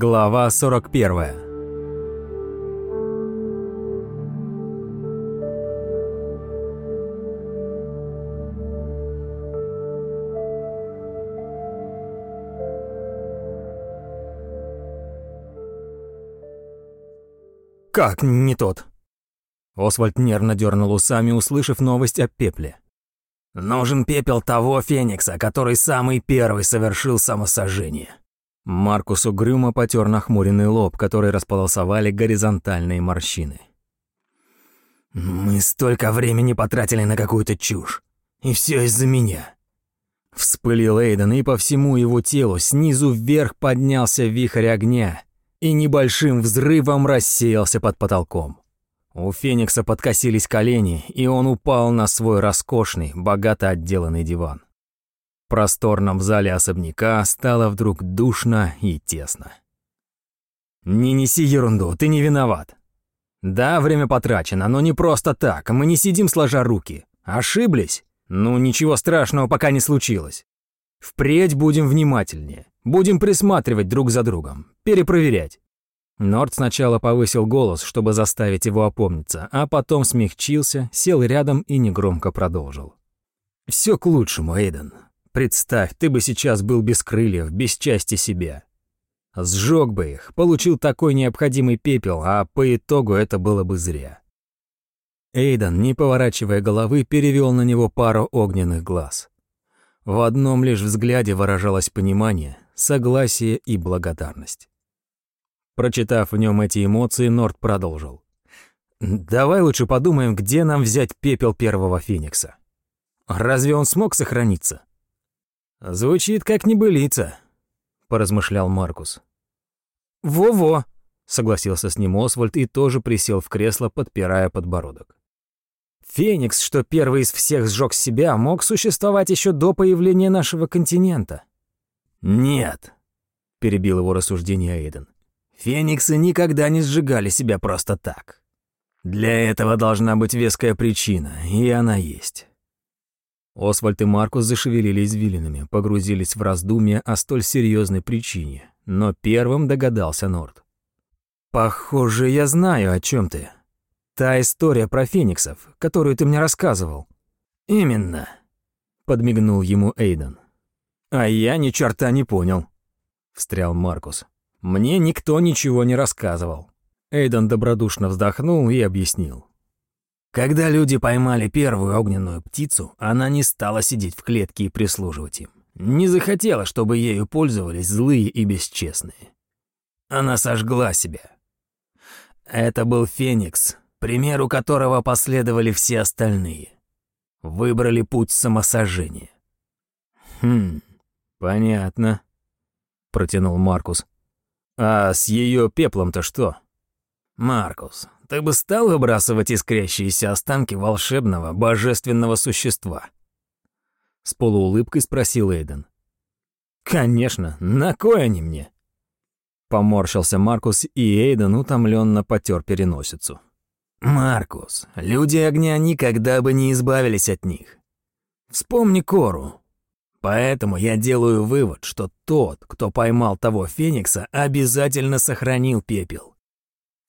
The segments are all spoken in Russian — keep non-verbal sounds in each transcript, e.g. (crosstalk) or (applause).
Глава 41 «Как не тот?» Освальд нервно дернул усами, услышав новость о пепле. «Нужен пепел того Феникса, который самый первый совершил самосожжение». Маркус угрюмо потер нахмуренный лоб, который располосовали горизонтальные морщины. «Мы столько времени потратили на какую-то чушь. И все из-за меня». Вспылил Эйден, и по всему его телу снизу вверх поднялся вихрь огня и небольшим взрывом рассеялся под потолком. У Феникса подкосились колени, и он упал на свой роскошный, богато отделанный диван. Просторном зале особняка стало вдруг душно и тесно. «Не неси ерунду, ты не виноват. Да, время потрачено, но не просто так, мы не сидим сложа руки. Ошиблись? Ну, ничего страшного пока не случилось. Впредь будем внимательнее, будем присматривать друг за другом, перепроверять. Норд сначала повысил голос, чтобы заставить его опомниться, а потом смягчился, сел рядом и негромко продолжил. «Все к лучшему, Эйден. Представь, ты бы сейчас был без крыльев, без части себя. Сжег бы их, получил такой необходимый пепел, а по итогу это было бы зря». Эйден, не поворачивая головы, перевел на него пару огненных глаз. В одном лишь взгляде выражалось понимание, согласие и благодарность. Прочитав в нем эти эмоции, Норд продолжил. «Давай лучше подумаем, где нам взять пепел первого Феникса. Разве он смог сохраниться?» «Звучит как небылица», — поразмышлял Маркус. «Во-во», — согласился с ним Освальд и тоже присел в кресло, подпирая подбородок. «Феникс, что первый из всех сжег себя, мог существовать еще до появления нашего континента». «Нет», — перебил его рассуждение Эйден. Фениксы никогда не сжигали себя просто так. Для этого должна быть веская причина, и она есть. Освальд и Маркус зашевелили извилинами, погрузились в раздумья о столь серьезной причине, но первым догадался Норд. «Похоже, я знаю, о чем ты. Та история про фениксов, которую ты мне рассказывал». «Именно», — подмигнул ему Эйден. «А я ни черта не понял», — встрял Маркус. Мне никто ничего не рассказывал. Эйден добродушно вздохнул и объяснил. Когда люди поймали первую огненную птицу, она не стала сидеть в клетке и прислуживать им. Не захотела, чтобы ею пользовались злые и бесчестные. Она сожгла себя. Это был Феникс, примеру которого последовали все остальные. Выбрали путь самосожжения. «Хм, понятно», — протянул Маркус. А с ее пеплом-то что? Маркус, ты бы стал выбрасывать искрящиеся останки волшебного, божественного существа? С полуулыбкой спросил Эйден. Конечно, на кой они мне? Поморщился Маркус, и Эйден утомленно потер переносицу. «Маркус, люди огня никогда бы не избавились от них. Вспомни Кору. Поэтому я делаю вывод, что тот, кто поймал того феникса, обязательно сохранил пепел.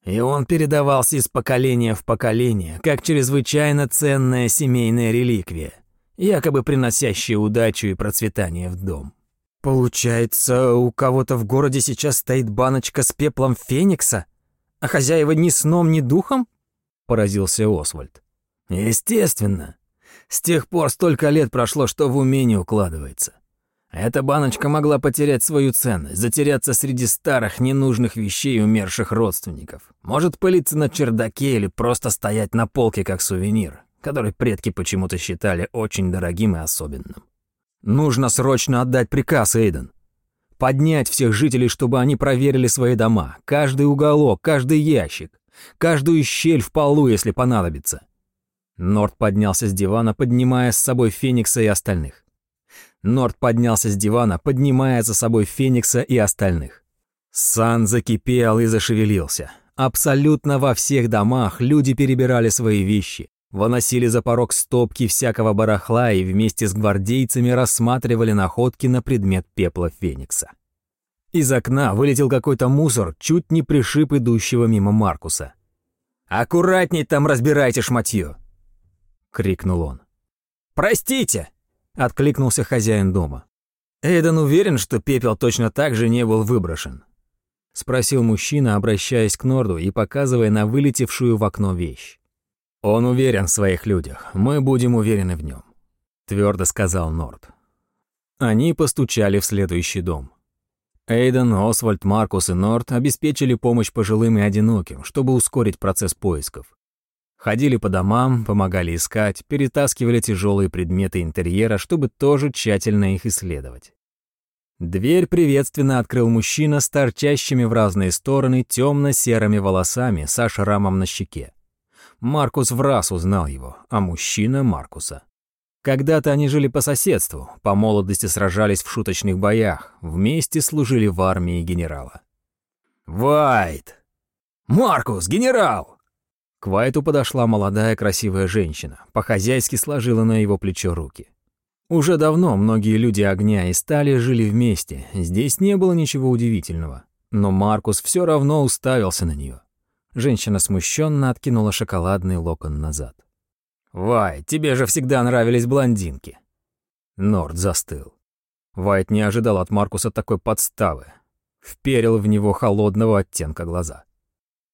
И он передавался из поколения в поколение, как чрезвычайно ценная семейная реликвия, якобы приносящая удачу и процветание в дом. Получается, у кого-то в городе сейчас стоит баночка с пеплом феникса, а хозяева ни сном, ни духом? Поразился Освальд. Естественно. С тех пор столько лет прошло, что в уме не укладывается. Эта баночка могла потерять свою ценность, затеряться среди старых ненужных вещей умерших родственников. Может пылиться на чердаке или просто стоять на полке как сувенир, который предки почему-то считали очень дорогим и особенным. Нужно срочно отдать приказ, Эйден. Поднять всех жителей, чтобы они проверили свои дома, каждый уголок, каждый ящик, каждую щель в полу, если понадобится. Норд поднялся с дивана, поднимая с собой Феникса и остальных. Норд поднялся с дивана, поднимая за собой Феникса и остальных. Сан закипел и зашевелился. Абсолютно во всех домах люди перебирали свои вещи, выносили за порог стопки всякого барахла и вместе с гвардейцами рассматривали находки на предмет пепла Феникса. Из окна вылетел какой-то мусор, чуть не пришиб идущего мимо Маркуса. «Аккуратней там разбирайте шматье!» — крикнул он. «Простите!» — откликнулся хозяин дома. Эйден уверен, что пепел точно так же не был выброшен. Спросил мужчина, обращаясь к Норду и показывая на вылетевшую в окно вещь. «Он уверен в своих людях, мы будем уверены в нем», — твердо сказал Норд. Они постучали в следующий дом. Эйден, Освальд, Маркус и Норд обеспечили помощь пожилым и одиноким, чтобы ускорить процесс поисков. Ходили по домам, помогали искать, перетаскивали тяжелые предметы интерьера, чтобы тоже тщательно их исследовать. Дверь приветственно открыл мужчина с торчащими в разные стороны темно-серыми волосами со шрамом на щеке. Маркус в раз узнал его, а мужчина — Маркуса. Когда-то они жили по соседству, по молодости сражались в шуточных боях, вместе служили в армии генерала. «Вайт! Маркус, генерал!» К Вайту подошла молодая красивая женщина, по-хозяйски сложила на его плечо руки. Уже давно многие люди огня и стали жили вместе, здесь не было ничего удивительного. Но Маркус все равно уставился на нее. Женщина смущенно откинула шоколадный локон назад. «Вайт, тебе же всегда нравились блондинки». Норд застыл. Вайт не ожидал от Маркуса такой подставы. Вперил в него холодного оттенка глаза.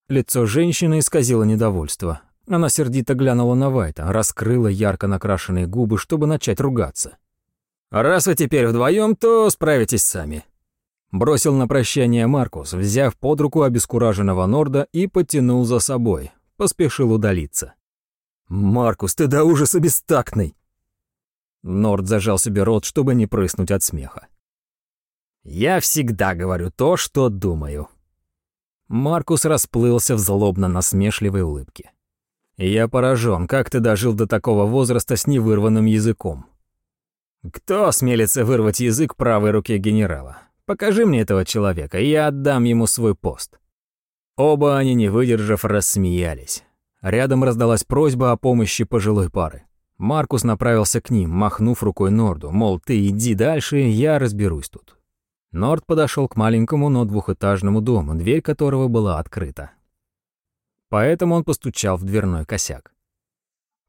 Лицо женщины исказило недовольство. Она сердито глянула на Вайта, раскрыла ярко накрашенные губы, чтобы начать ругаться. «Раз вы теперь вдвоем, то справитесь сами», Бросил на прощание Маркус, взяв под руку обескураженного Норда и потянул за собой. Поспешил удалиться. «Маркус, ты до ужаса бестактный!» Норд зажал себе рот, чтобы не прыснуть от смеха. «Я всегда говорю то, что думаю». Маркус расплылся в злобно-насмешливой улыбке. «Я поражен, как ты дожил до такого возраста с невырванным языком. Кто осмелится вырвать язык правой руке генерала? Покажи мне этого человека, и я отдам ему свой пост». Оба они, не выдержав, рассмеялись. Рядом раздалась просьба о помощи пожилой пары. Маркус направился к ним, махнув рукой Норду, мол, ты иди дальше, я разберусь тут. Норд подошел к маленькому, но двухэтажному дому, дверь которого была открыта. Поэтому он постучал в дверной косяк.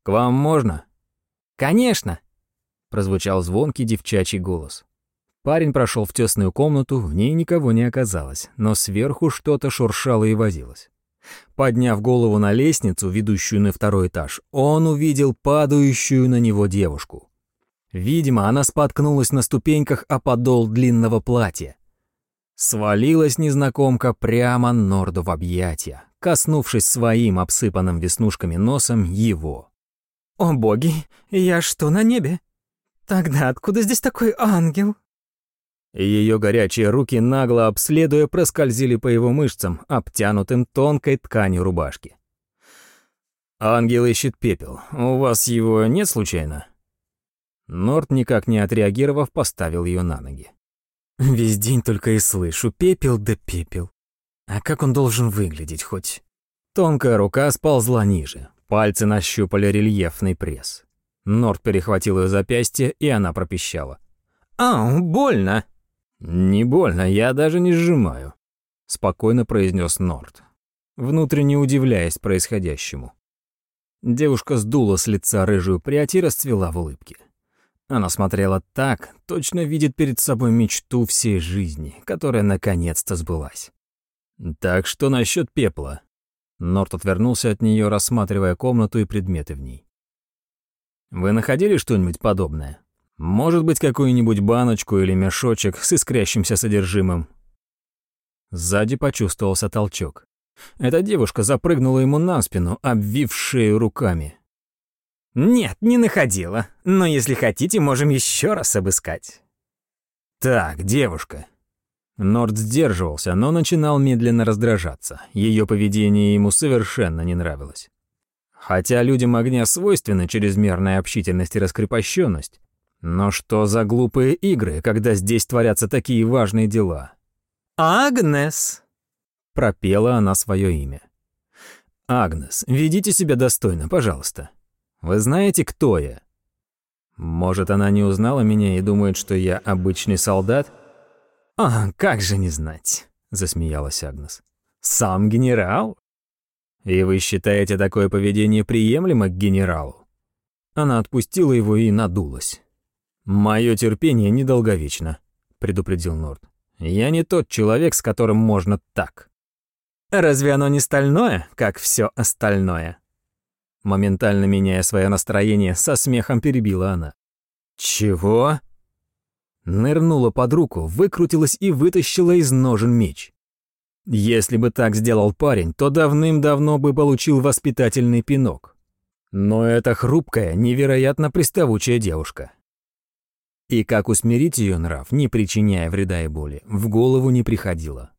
«К вам можно?» «Конечно!» — прозвучал звонкий девчачий голос. Парень прошел в тесную комнату, в ней никого не оказалось, но сверху что-то шуршало и возилось. Подняв голову на лестницу, ведущую на второй этаж, он увидел падающую на него девушку. Видимо, она споткнулась на ступеньках о подол длинного платья. Свалилась незнакомка прямо Норду в объятия, коснувшись своим обсыпанным веснушками носом его. «О боги, я что, на небе? Тогда откуда здесь такой ангел?» Ее горячие руки, нагло обследуя, проскользили по его мышцам, обтянутым тонкой тканью рубашки. «Ангел ищет пепел. У вас его нет случайно?» Норт, никак не отреагировав, поставил ее на ноги. «Весь день только и слышу пепел да пепел. А как он должен выглядеть хоть?» Тонкая рука сползла ниже. Пальцы нащупали рельефный пресс. Норт перехватил ее запястье, и она пропищала. «Ау, больно!» «Не больно, я даже не сжимаю», — спокойно произнес Норд, внутренне удивляясь происходящему. Девушка сдула с лица рыжую прядь и расцвела в улыбке. Она смотрела так, точно видит перед собой мечту всей жизни, которая наконец-то сбылась. «Так что насчет пепла?» Норт отвернулся от нее, рассматривая комнату и предметы в ней. «Вы находили что-нибудь подобное?» Может быть, какую-нибудь баночку или мешочек с искрящимся содержимым. Сзади почувствовался толчок. Эта девушка запрыгнула ему на спину, обвив шею руками. «Нет, не находила. Но если хотите, можем еще раз обыскать». «Так, девушка». Норд сдерживался, но начинал медленно раздражаться. Ее поведение ему совершенно не нравилось. Хотя людям огня свойственна чрезмерная общительность и раскрепощенность, но что за глупые игры, когда здесь творятся такие важные дела? «Агнес!» — пропела она свое имя. «Агнес, ведите себя достойно, пожалуйста. Вы знаете, кто я?» Может, она не узнала меня и думает, что я обычный солдат? «А, как же не знать», — засмеялась Агнес. «Сам генерал? И вы считаете такое поведение приемлемо к генералу?» Она отпустила его и надулась. «Мое терпение недолговечно», — предупредил Норд. «Я не тот человек, с которым можно так». «Разве оно не стальное, как все остальное?» Моментально меняя свое настроение, со смехом перебила она. «Чего?» Нырнула под руку, выкрутилась и вытащила из ножен меч. Если бы так сделал парень, то давным-давно бы получил воспитательный пинок. Но это хрупкая, невероятно приставучая девушка. И как усмирить ее нрав, не причиняя вреда и боли, в голову не приходило.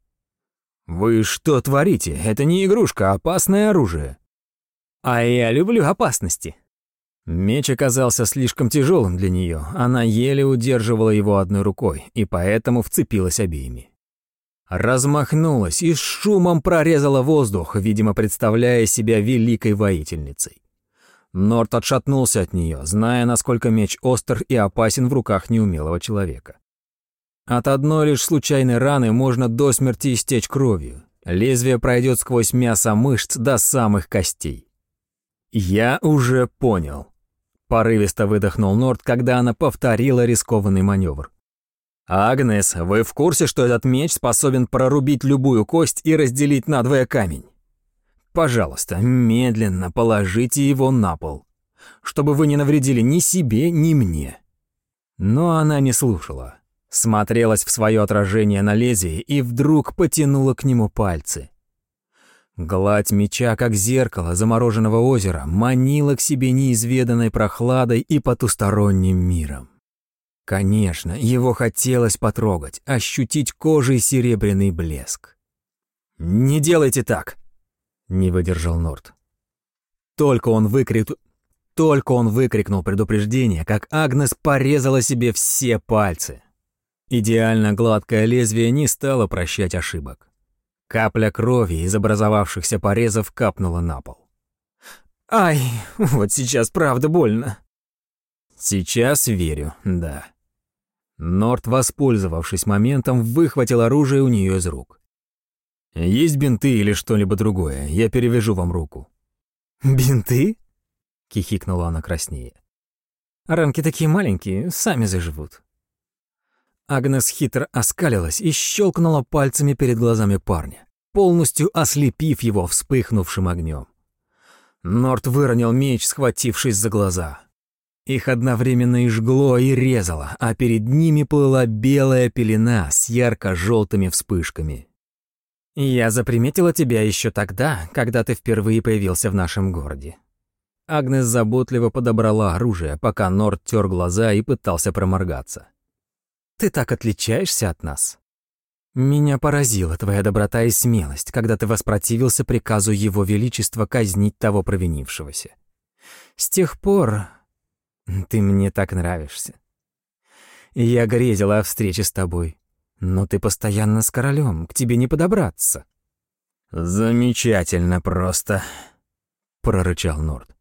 «Вы что творите? Это не игрушка, а опасное оружие». «А я люблю опасности», Меч оказался слишком тяжелым для нее, она еле удерживала его одной рукой и поэтому вцепилась обеими. Размахнулась и с шумом прорезала воздух, видимо, представляя себя великой воительницей. Норт отшатнулся от нее, зная, насколько меч остр и опасен в руках неумелого человека. От одной лишь случайной раны можно до смерти истечь кровью. Лезвие пройдет сквозь мясо мышц до самых костей. «Я уже понял», Порывисто выдохнул Норд, когда она повторила рискованный маневр. «Агнес, вы в курсе, что этот меч способен прорубить любую кость и разделить надвое камень? Пожалуйста, медленно положите его на пол, чтобы вы не навредили ни себе, ни мне». Но она не слушала. Смотрелась в свое отражение на лезвие и вдруг потянула к нему пальцы. Гладь меча, как зеркало замороженного озера, манила к себе неизведанной прохладой и потусторонним миром. Конечно, его хотелось потрогать, ощутить кожей серебряный блеск. «Не делайте так!» — не выдержал Норт. Только он выкрик... Только он выкрикнул предупреждение, как Агнес порезала себе все пальцы. Идеально гладкое лезвие не стало прощать ошибок. Капля крови из образовавшихся порезов капнула на пол. «Ай, вот сейчас правда больно». «Сейчас верю, да». Норт, воспользовавшись моментом, выхватил оружие у нее из рук. «Есть бинты или что-либо другое? Я перевяжу вам руку». «Бинты?» — кихикнула она краснее. «Ранки такие маленькие, сами заживут». Агнес хитро оскалилась и щелкнула пальцами перед глазами парня, полностью ослепив его вспыхнувшим огнем. Норт выронил меч, схватившись за глаза. Их одновременно и жгло, и резало, а перед ними плыла белая пелена с ярко-желтыми вспышками. «Я заприметила тебя еще тогда, когда ты впервые появился в нашем городе». Агнес заботливо подобрала оружие, пока Норт тер глаза и пытался проморгаться. Ты так отличаешься от нас. Меня поразила твоя доброта и смелость, когда ты воспротивился приказу Его Величества казнить того провинившегося. С тех пор ты мне так нравишься. Я грезила о встрече с тобой, но ты постоянно с королем, к тебе не подобраться. Замечательно просто, прорычал Норд.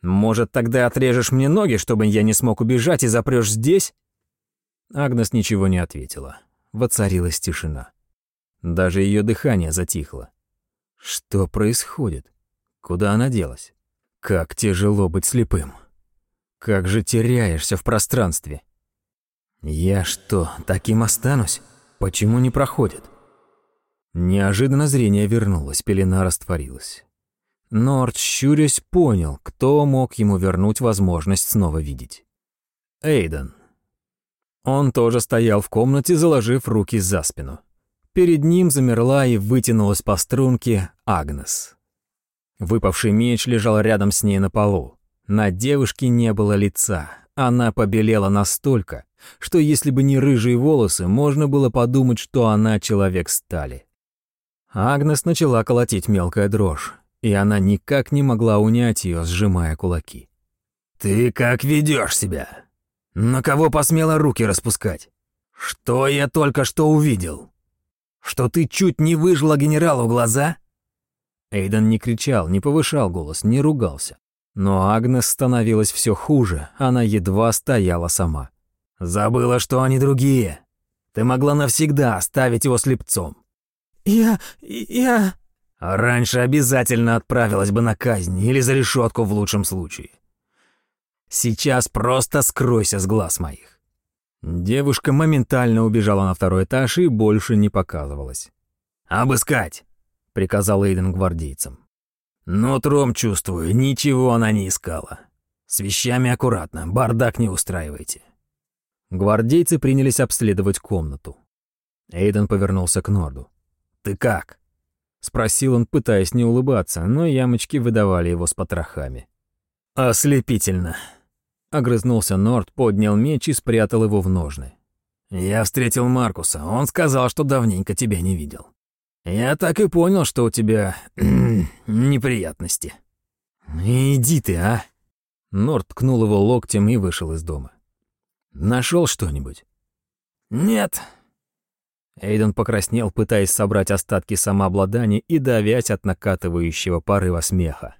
Может, тогда отрежешь мне ноги, чтобы я не смог убежать и запрёшь здесь? Агнес ничего не ответила. Воцарилась тишина. Даже ее дыхание затихло. Что происходит? Куда она делась? Как тяжело быть слепым. Как же теряешься в пространстве. Я что, таким останусь? Почему не проходит? Неожиданно зрение вернулось, пелена растворилась. Норд, щурясь, понял, кто мог ему вернуть возможность снова видеть. Эйден, он тоже стоял в комнате, заложив руки за спину. Перед ним замерла и вытянулась по струнке Агнес. Выпавший меч лежал рядом с ней на полу. На девушке не было лица. Она побелела настолько, что если бы не рыжие волосы, можно было подумать, что она человек стали. Агнес начала колотить мелкая дрожь, и она никак не могла унять ее, сжимая кулаки. «Ты как ведешь себя?» На кого посмела руки распускать? Что я только что увидел? Что ты чуть не выжила генералу глаза? Эйден не кричал, не повышал голос, не ругался. Но Агнес становилась все хуже, она едва стояла сама. «Забыла, что они другие. Ты могла навсегда оставить его слепцом. Я... я... Раньше обязательно отправилась бы на казнь или за решетку в лучшем случае. Сейчас просто скройся с глаз моих. Девушка моментально убежала на второй этаж и больше не показывалась. «Обыскать!» — приказал Эйден гвардейцам. «Нутром чувствую, ничего она не искала. С вещами аккуратно, бардак не устраивайте». Гвардейцы принялись обследовать комнату. Эйден повернулся к Норду. «Ты как?» — спросил он, пытаясь не улыбаться, но ямочки выдавали его с потрохами. «Ослепительно!» — огрызнулся Норд, поднял меч и спрятал его в ножны. «Я встретил Маркуса, он сказал, что давненько тебя не видел. Я так и понял, что у тебя (clears throat) неприятности». «Иди ты, а!» Норд ткнул его локтем и вышел из дома. Нашел что-нибудь? Нет. Эйден покраснел, пытаясь собрать остатки самообладания и давясь от накатывающего порыва смеха.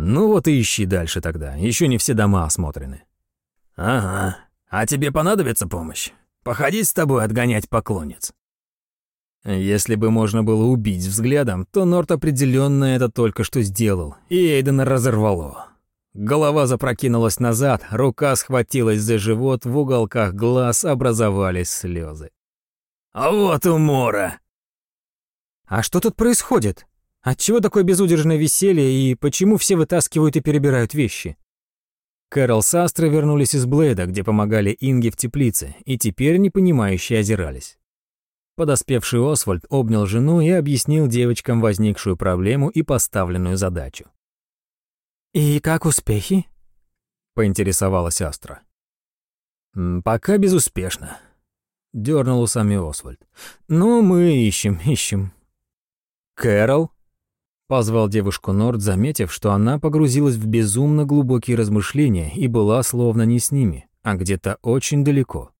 Ну вот и ищи дальше тогда, еще не все дома осмотрены. Ага. А тебе понадобится помощь? Походить с тобой отгонять поклонниц. Если бы можно было убить взглядом, то Норт определенно это только что сделал, и Эйдена разорвало. Голова запрокинулась назад, рука схватилась за живот, в уголках глаз образовались слезы. «А вот умора!» «А что тут происходит? Отчего такое безудержное веселье и почему все вытаскивают и перебирают вещи?» Кэрол с Астрой вернулись из Блейда, где помогали Инге в теплице, и теперь непонимающие озирались. Подоспевший Освальд обнял жену и объяснил девочкам возникшую проблему и поставленную задачу. «И как успехи?» — поинтересовалась Астра. «Пока безуспешно», — дернул усами Освальд. «Но мы ищем, ищем». «Кэрол?» — позвал девушку Норд, заметив, что она погрузилась в безумно глубокие размышления и была словно не с ними, а где-то очень далеко.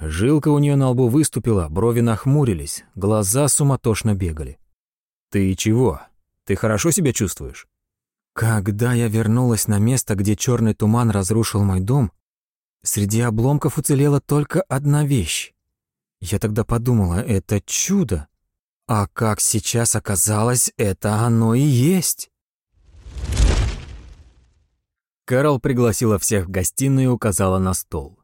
Жилка у нее на лбу выступила, брови нахмурились, глаза суматошно бегали. «Ты чего? Ты хорошо себя чувствуешь?» Когда я вернулась на место, где черный туман разрушил мой дом, среди обломков уцелела только одна вещь. Я тогда подумала, это чудо. А как сейчас оказалось, это оно и есть. Кэрол пригласила всех в гостиную и указала на стол.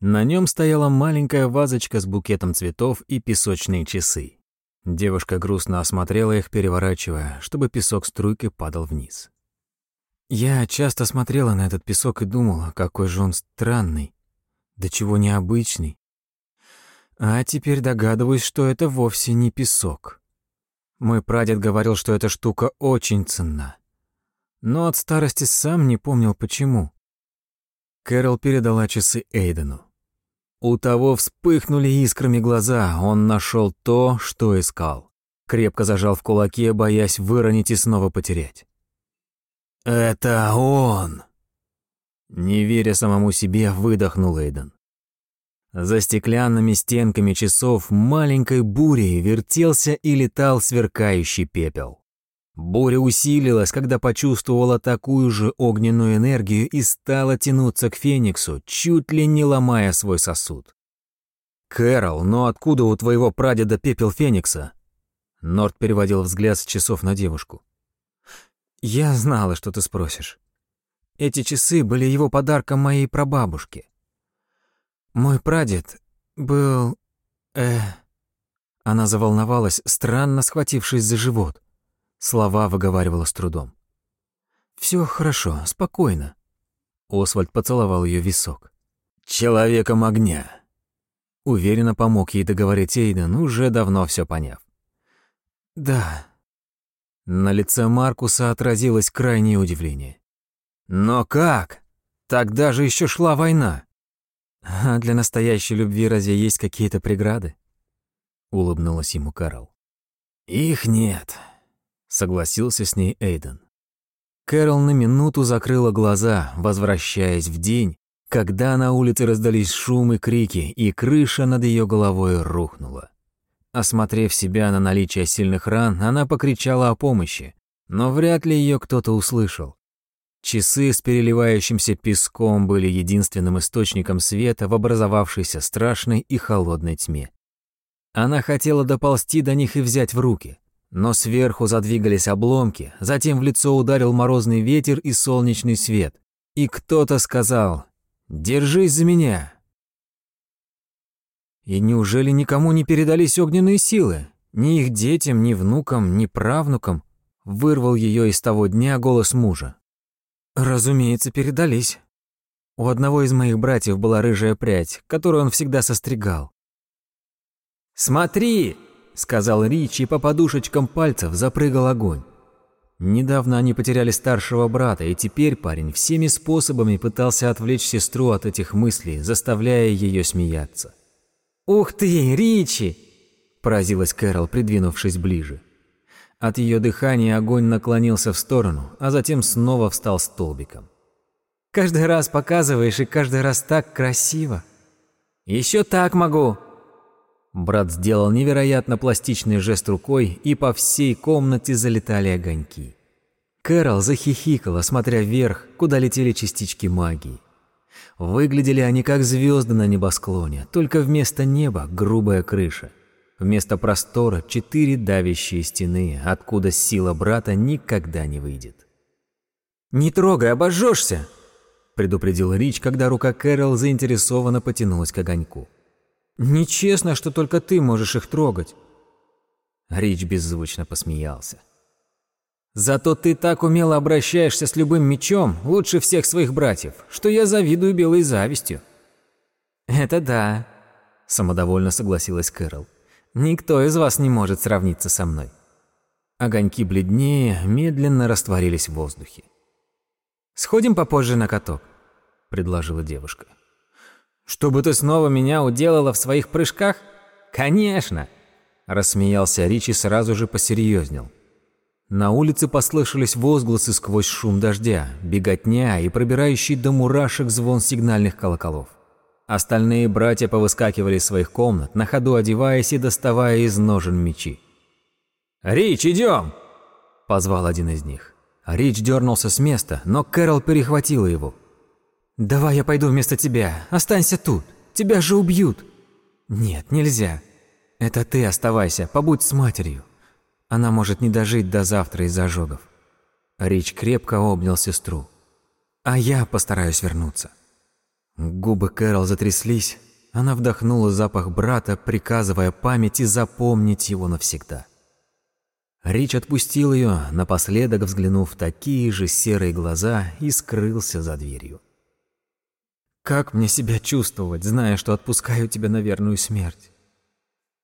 На нем стояла маленькая вазочка с букетом цветов и песочные часы. Девушка грустно осмотрела их, переворачивая, чтобы песок струйкой падал вниз. Я часто смотрела на этот песок и думала, какой же он странный, до чего необычный. А теперь догадываюсь, что это вовсе не песок. Мой прадед говорил, что эта штука очень ценна. Но от старости сам не помнил, почему. Кэрол передала часы Эйдену. У того вспыхнули искрами глаза, он нашел то, что искал. Крепко зажал в кулаке, боясь выронить и снова потерять. «Это он!» Не веря самому себе, выдохнул Эйден. За стеклянными стенками часов маленькой бурей вертелся и летал сверкающий пепел. Буря усилилась, когда почувствовала такую же огненную энергию и стала тянуться к Фениксу, чуть ли не ломая свой сосуд. «Кэрол, но откуда у твоего прадеда пепел Феникса?» Норд переводил взгляд с часов на девушку. Я знала, что ты спросишь. Эти часы были его подарком моей прабабушке. Мой прадед был... э... Она заволновалась, странно схватившись за живот. Слова выговаривала с трудом. Все хорошо, спокойно. Освальд поцеловал ее висок. «Человеком огня!» Уверенно помог ей договорить Эйден, уже давно все поняв. «Да, на лице Маркуса отразилось крайнее удивление. «Но как? Тогда же еще шла война!» «А для настоящей любви разве есть какие-то преграды?» Улыбнулась ему Карл. «Их нет», — согласился с ней Эйден. Кэрол на минуту закрыла глаза, возвращаясь в день, когда на улице раздались шум и крики, и крыша над ее головой рухнула. Осмотрев себя на наличие сильных ран, она покричала о помощи, но вряд ли ее кто-то услышал. Часы с переливающимся песком были единственным источником света в образовавшейся страшной и холодной тьме. Она хотела доползти до них и взять в руки, но сверху задвигались обломки, затем в лицо ударил морозный ветер и солнечный свет, и кто-то сказал «Держись за меня!». И неужели никому не передались огненные силы? Ни их детям, ни внукам, ни правнукам? Вырвал ее из того дня голос мужа. Разумеется, передались. У одного из моих братьев была рыжая прядь, которую он всегда состригал. «Смотри!» — сказал Рич, и по подушечкам пальцев запрыгал огонь. Недавно они потеряли старшего брата, и теперь парень всеми способами пытался отвлечь сестру от этих мыслей, заставляя ее смеяться. «Ух ты, Ричи!» – поразилась Кэрол, придвинувшись ближе. От ее дыхания огонь наклонился в сторону, а затем снова встал столбиком. «Каждый раз показываешь, и каждый раз так красиво!» «Еще так могу!» Брат сделал невероятно пластичный жест рукой, и по всей комнате залетали огоньки. Кэрол захихикала, смотря вверх, куда летели частички магии. Выглядели они как звезды на небосклоне, только вместо неба грубая крыша. Вместо простора четыре давящие стены, откуда сила брата никогда не выйдет. «Не трогай, обожжешься!» – предупредил Рич, когда рука Кэрол заинтересованно потянулась к огоньку. Нечестно, что только ты можешь их трогать. Рич беззвучно посмеялся. Зато ты так умело обращаешься с любым мечом, лучше всех своих братьев, что я завидую белой завистью. Это да, самодовольно согласилась Кэрол. Никто из вас не может сравниться со мной. Огоньки бледнее медленно растворились в воздухе. «Сходим попозже на каток», — предложила девушка. Чтобы ты снова меня уделала в своих прыжках? Конечно!» Рассмеялся Ричи сразу же посерьезнел. На улице послышались возгласы сквозь шум дождя, беготня и пробирающий до мурашек звон сигнальных колоколов. Остальные братья повыскакивали из своих комнат, на ходу одеваясь и доставая из ножен мечи. «Рич, идем!» – позвал один из них. Рич дернулся с места, но Кэрол перехватила его. «Давай я пойду вместо тебя. Останься тут. Тебя же убьют». «Нет, нельзя. Это ты оставайся, побудь с матерью. Она может не дожить до завтра из-за ожогов». Рич крепко обнял сестру. «А я постараюсь вернуться». Губы Кэрол затряслись. Она вдохнула запах брата, приказывая памяти запомнить его навсегда. Рич отпустил ее, напоследок взглянув в такие же серые глаза и скрылся за дверью. Как мне себя чувствовать, зная, что отпускаю тебя на верную смерть?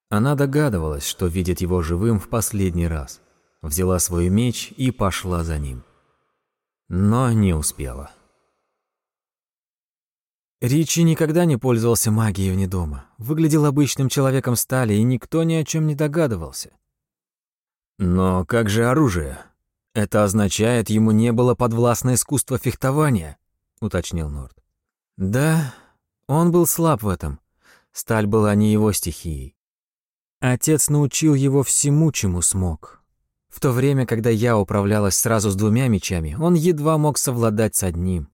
Она догадывалась, что видит его живым в последний раз. Взяла свой меч и пошла за ним. Но не успела. Ричи никогда не пользовался магией вне дома. Выглядел обычным человеком стали, и никто ни о чем не догадывался. Но как же оружие? Это означает, ему не было подвластно искусство фехтования, уточнил Норд. Да, он был слаб в этом. Сталь была не его стихией. Отец научил его всему, чему смог. В то время, когда я управлялась сразу с двумя мечами, он едва мог совладать с одним.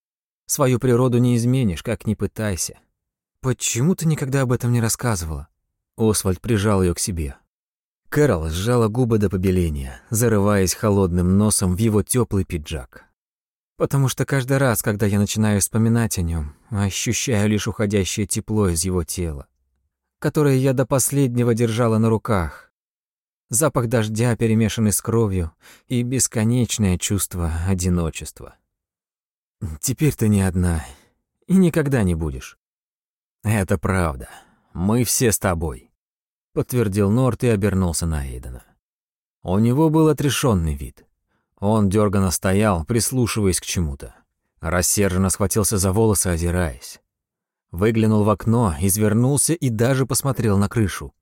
Свою природу не изменишь, как ни пытайся. Почему ты никогда об этом не рассказывала? Освальд прижал ее к себе. Кэрол сжала губы до побеления, зарываясь холодным носом в его теплый пиджак. Потому что каждый раз, когда я начинаю вспоминать о нем, ощущаю лишь уходящее тепло из его тела, которое я до последнего держала на руках. Запах дождя, перемешанный с кровью, и бесконечное чувство одиночества. Теперь ты не одна и никогда не будешь. Это правда. Мы все с тобой, подтвердил Норт и обернулся на Эйдена. У него был отрешенный вид. Он дёрганно стоял, прислушиваясь к чему-то. Рассерженно схватился за волосы, озираясь. Выглянул в окно, извернулся и даже посмотрел на крышу.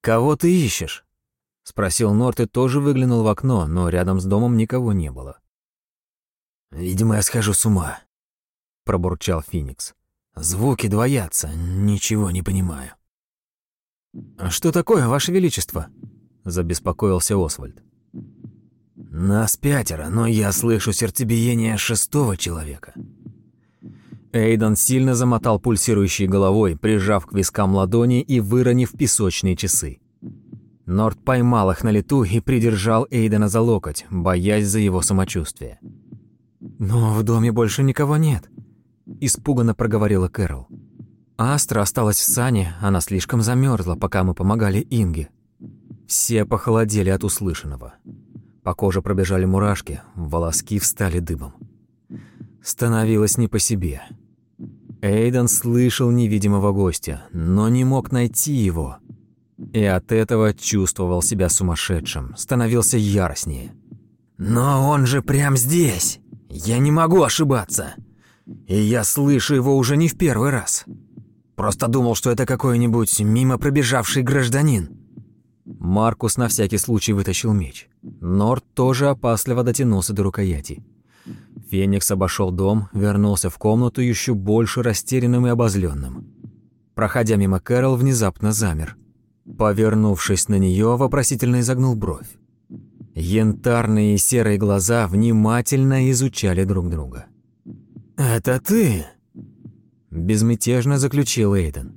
«Кого ты ищешь?» — спросил Норт и тоже выглянул в окно, но рядом с домом никого не было. «Видимо, я схожу с ума», — пробурчал Феникс. «Звуки двоятся, ничего не понимаю». «Что такое, Ваше Величество?» — забеспокоился Освальд. Нас пятеро, но я слышу сердцебиение шестого человека. Эйден сильно замотал пульсирующей головой, прижав к вискам ладони и выронив песочные часы. Норд поймал их на лету и придержал Эйдена за локоть, боясь за его самочувствие. «Но в доме больше никого нет», – испуганно проговорила Кэрол. Астра осталась в сане, она слишком замерзла, пока мы помогали Инге. Все похолодели от услышанного. По коже пробежали мурашки, волоски встали дыбом. Становилось не по себе. Эйден слышал невидимого гостя, но не мог найти его. И от этого чувствовал себя сумасшедшим, становился яростнее. «Но он же прям здесь! Я не могу ошибаться! И я слышу его уже не в первый раз!» Просто думал, что это какой-нибудь мимо пробежавший гражданин. Маркус на всякий случай вытащил меч. Норд тоже опасливо дотянулся до рукояти. Феникс обошел дом, вернулся в комнату еще больше растерянным и обозленным. Проходя мимо Кэрол, внезапно замер. Повернувшись на нее, вопросительно изогнул бровь. Янтарные и серые глаза внимательно изучали друг друга. «Это ты?» Безмятежно заключил Эйден.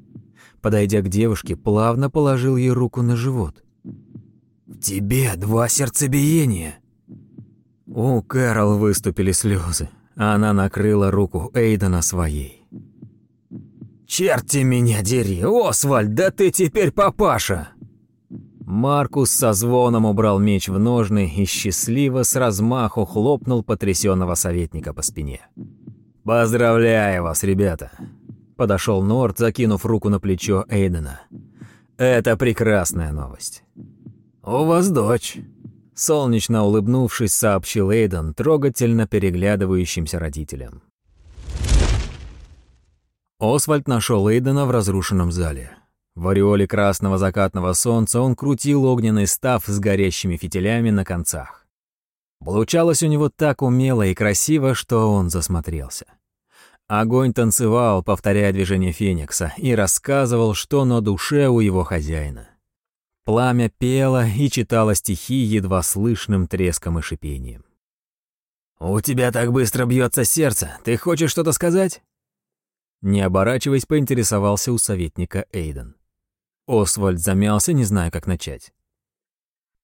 Подойдя к девушке, плавно положил ей руку на живот. «В тебе два сердцебиения!» У Кэрол выступили слезы. Она накрыла руку Эйдена своей. «Черти меня дери! Освальд, да ты теперь папаша!» Маркус со звоном убрал меч в ножны и счастливо с размаху хлопнул потрясенного советника по спине. «Поздравляю вас, ребята!» Подошел Норд, закинув руку на плечо Эйдена. «Это прекрасная новость». «У вас дочь», — солнечно улыбнувшись, сообщил Эйден трогательно переглядывающимся родителям. Освальд нашел Эйдена в разрушенном зале. В ореоле красного закатного солнца он крутил огненный став с горящими фитилями на концах. Получалось у него так умело и красиво, что он засмотрелся. Огонь танцевал, повторяя движение Феникса, и рассказывал, что на душе у его хозяина. Пламя пело и читало стихи едва слышным треском и шипением. «У тебя так быстро бьется сердце. Ты хочешь что-то сказать?» Не оборачиваясь, поинтересовался у советника Эйден. Освальд замялся, не зная, как начать.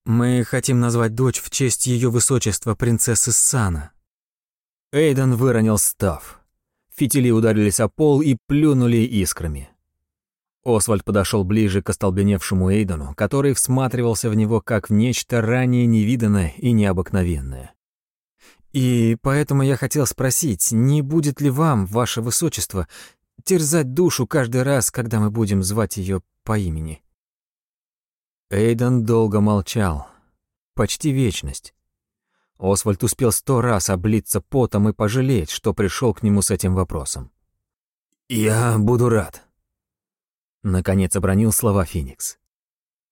Мы хотим назвать дочь в честь ее высочества принцессы Сана. Эйден выронил став. Фитили ударились о пол и плюнули искрами. Освальд подошел ближе к остолбеневшему Эйдену, который всматривался в него как в нечто ранее невиданное и необыкновенное. «И поэтому я хотел спросить, не будет ли вам, ваше высочество, терзать душу каждый раз, когда мы будем звать ее по имени?» Эйден долго молчал. Почти вечность. Освальд успел сто раз облиться потом и пожалеть, что пришел к нему с этим вопросом. «Я буду рад», — наконец обронил слова Феникс.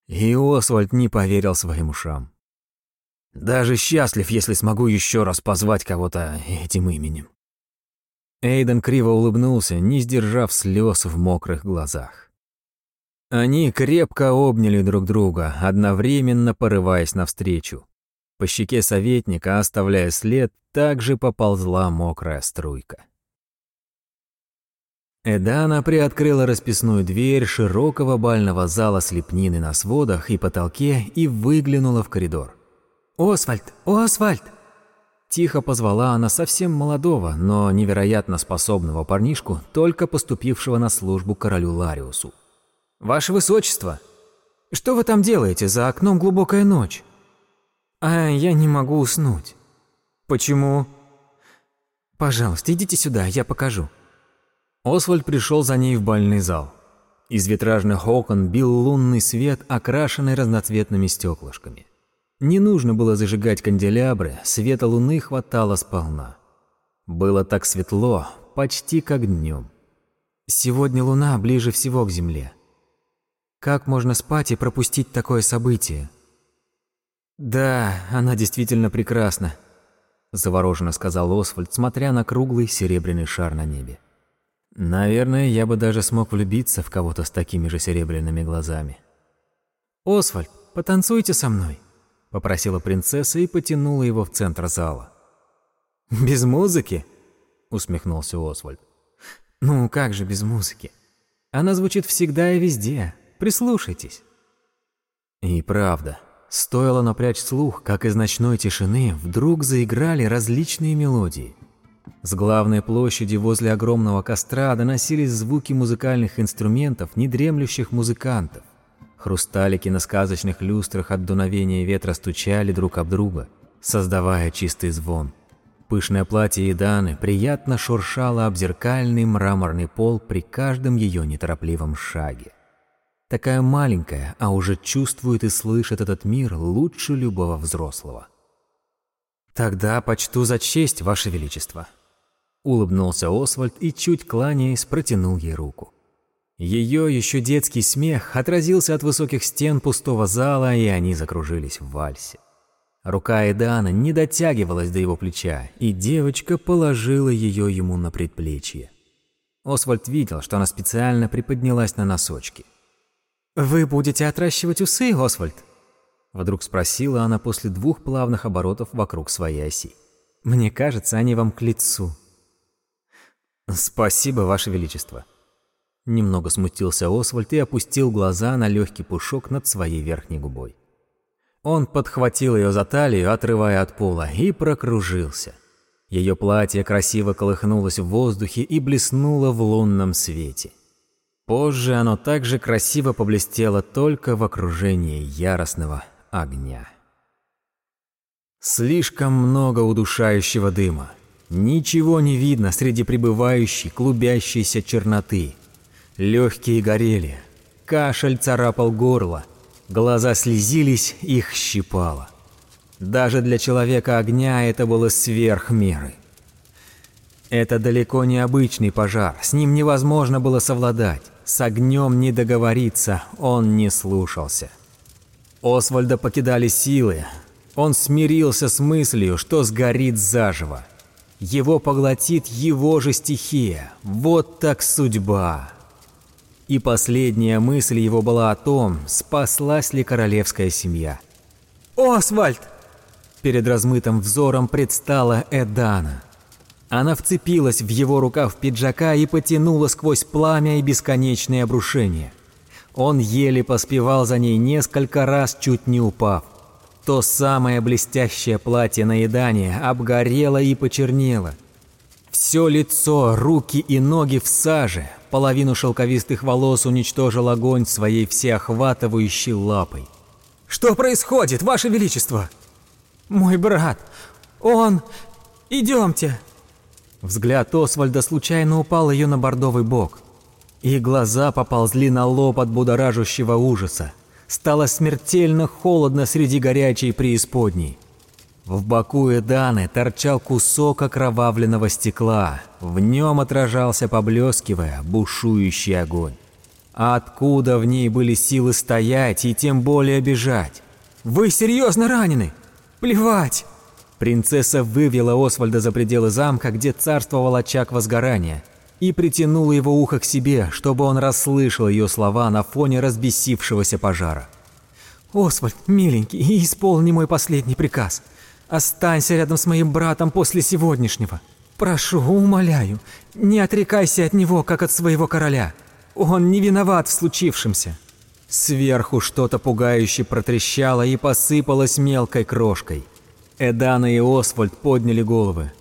И Освальд не поверил своим ушам. «Даже счастлив, если смогу еще раз позвать кого-то этим именем». Эйден криво улыбнулся, не сдержав слез в мокрых глазах. Они крепко обняли друг друга, одновременно порываясь навстречу. По щеке советника, оставляя след, также поползла мокрая струйка. Эдана приоткрыла расписную дверь широкого бального зала с лепнины на сводах и потолке и выглянула в коридор. «Освальд! Освальд!» Тихо позвала она совсем молодого, но невероятно способного парнишку, только поступившего на службу королю Лариусу. «Ваше Высочество, что вы там делаете? За окном глубокая ночь». «А я не могу уснуть». «Почему?» «Пожалуйста, идите сюда, я покажу». Освальд пришел за ней в бальный зал. Из витражных окон бил лунный свет, окрашенный разноцветными стеклышками. Не нужно было зажигать канделябры, света луны хватало сполна. Было так светло, почти как днем. Сегодня луна ближе всего к земле. Как можно спать и пропустить такое событие? Да, она действительно прекрасна, завороженно сказал Освальд, смотря на круглый серебряный шар на небе. Наверное, я бы даже смог влюбиться в кого-то с такими же серебряными глазами. Освальд, потанцуйте со мной. — попросила принцесса и потянула его в центр зала. «Без музыки?» — усмехнулся Освальд. «Ну, как же без музыки? Она звучит всегда и везде. Прислушайтесь». И правда, стоило напрячь слух, как из ночной тишины вдруг заиграли различные мелодии. С главной площади возле огромного костра доносились звуки музыкальных инструментов недремлющих музыкантов. Хрусталики на сказочных люстрах от дуновения ветра стучали друг об друга, создавая чистый звон. Пышное платье Иданы приятно шуршало об зеркальный мраморный пол при каждом ее неторопливом шаге. Такая маленькая, а уже чувствует и слышит этот мир лучше любого взрослого. «Тогда почту за честь, Ваше Величество», — улыбнулся Освальд и, чуть кланяясь, протянул ей руку. Ее еще детский смех отразился от высоких стен пустого зала, и они закружились в вальсе. Рука Эдана не дотягивалась до его плеча, и девочка положила ее ему на предплечье. Освальд видел, что она специально приподнялась на носочки. «Вы будете отращивать усы, Освальд?» Вдруг спросила она после двух плавных оборотов вокруг своей оси. «Мне кажется, они вам к лицу». «Спасибо, Ваше Величество». Немного смутился Освальд и опустил глаза на легкий пушок над своей верхней губой. Он подхватил ее за талию, отрывая от пола, и прокружился. Ее платье красиво колыхнулось в воздухе и блеснуло в лунном свете. Позже оно также красиво поблестело только в окружении яростного огня. Слишком много удушающего дыма. Ничего не видно среди пребывающей, клубящейся черноты. Легкие горели. Кашель царапал горло – Глаза слезились, их щипало. Даже для человека огня это было сверх меры. Это далеко не обычный пожар, с ним невозможно было совладать. С огнем не договориться, он не слушался. Освальда покидали силы. Он смирился с мыслью, что сгорит заживо. Его поглотит его же стихия. Вот так судьба. И последняя мысль его была о том, спаслась ли королевская семья. «Освальд!» Перед размытым взором предстала Эдана. Она вцепилась в его рукав пиджака и потянула сквозь пламя и бесконечные обрушения. Он еле поспевал за ней несколько раз, чуть не упав. То самое блестящее платье на едание обгорело и почернело. Все лицо, руки и ноги в саже, Половину шелковистых волос уничтожил огонь своей всеохватывающей лапой. «Что происходит, Ваше Величество?» «Мой брат! Он... Идемте!» Взгляд Освальда случайно упал ее на бордовый бок. И глаза поползли на лоб от будоражащего ужаса. Стало смертельно холодно среди горячей преисподней. В боку Эданы торчал кусок окровавленного стекла. В нем отражался, поблескивая, бушующий огонь. А откуда в ней были силы стоять и тем более бежать? «Вы серьезно ранены? Плевать!» Принцесса вывела Освальда за пределы замка, где царствовал очаг возгорания, и притянула его ухо к себе, чтобы он расслышал ее слова на фоне разбесившегося пожара. «Освальд, миленький, исполни мой последний приказ. Останься рядом с моим братом после сегодняшнего. Прошу, умоляю, не отрекайся от него, как от своего короля. Он не виноват в случившемся». Сверху что-то пугающе протрещало и посыпалось мелкой крошкой. Эдана и Освальд подняли головы.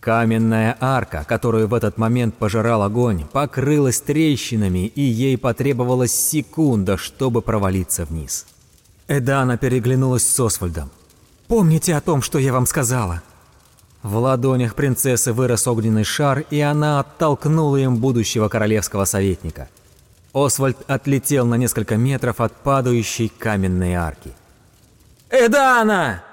Каменная арка, которую в этот момент пожирал огонь, покрылась трещинами, и ей потребовалась секунда, чтобы провалиться вниз. Эдана переглянулась с Освальдом. Помните о том, что я вам сказала». В ладонях принцессы вырос огненный шар, и она оттолкнула им будущего королевского советника. Освальд отлетел на несколько метров от падающей каменной арки. «Эдана!»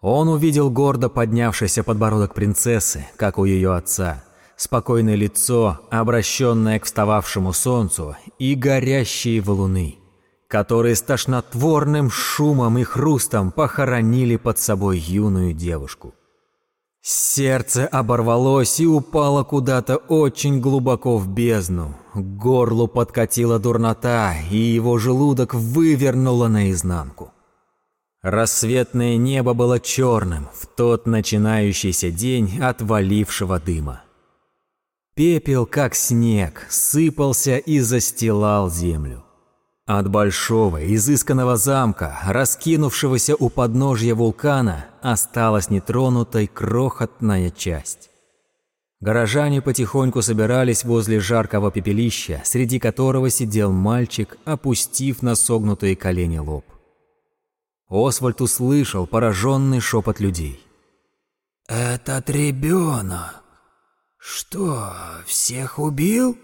Он увидел гордо поднявшийся подбородок принцессы, как у ее отца, спокойное лицо, обращенное к встававшему солнцу, и горящие валуны которые с тошнотворным шумом и хрустом похоронили под собой юную девушку. Сердце оборвалось и упало куда-то очень глубоко в бездну. К горлу подкатила дурнота, и его желудок вывернуло наизнанку. Рассветное небо было черным в тот начинающийся день отвалившего дыма. Пепел, как снег, сыпался и застилал землю. От большого, изысканного замка, раскинувшегося у подножья вулкана, осталась нетронутой крохотная часть. Горожане потихоньку собирались возле жаркого пепелища, среди которого сидел мальчик, опустив на согнутые колени лоб. Освальд услышал пораженный шепот людей. «Этот ребенок, что, всех убил?»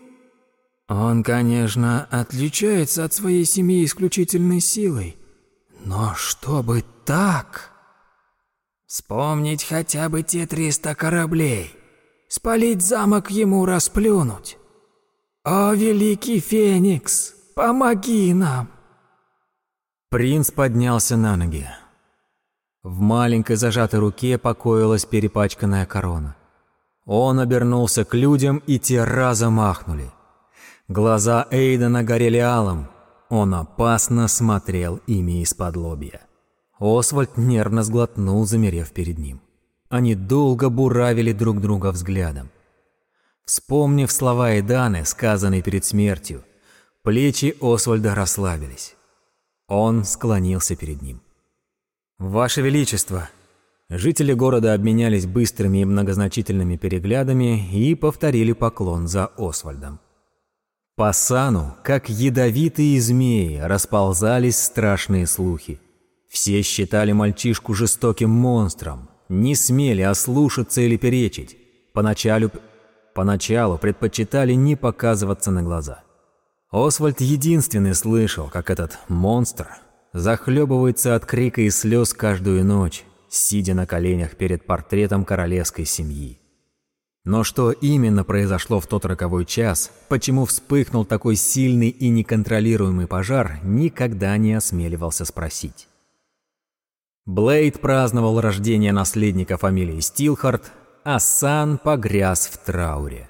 Он, конечно, отличается от своей семьи исключительной силой. Но чтобы так... Вспомнить хотя бы те триста кораблей. Спалить замок ему расплюнуть. О, великий Феникс, помоги нам. Принц поднялся на ноги. В маленькой зажатой руке покоилась перепачканная корона. Он обернулся к людям, и те разом ахнули. Глаза Эйдена горели алым. Он опасно смотрел ими из-под лобья. Освальд нервно сглотнул, замерев перед ним. Они долго буравили друг друга взглядом. Вспомнив слова Эйданы, сказанные перед смертью, плечи Освальда расслабились. Он склонился перед ним. «Ваше Величество!» Жители города обменялись быстрыми и многозначительными переглядами и повторили поклон за Освальдом. По сану, как ядовитые змеи, расползались страшные слухи. Все считали мальчишку жестоким монстром, не смели ослушаться или перечить. Поначалу, поначалу предпочитали не показываться на глаза. Освальд единственный слышал, как этот монстр захлебывается от крика и слез каждую ночь, сидя на коленях перед портретом королевской семьи. Но что именно произошло в тот роковой час, почему вспыхнул такой сильный и неконтролируемый пожар, никогда не осмеливался спросить. Блейд праздновал рождение наследника фамилии Стилхард, а Сан погряз в трауре.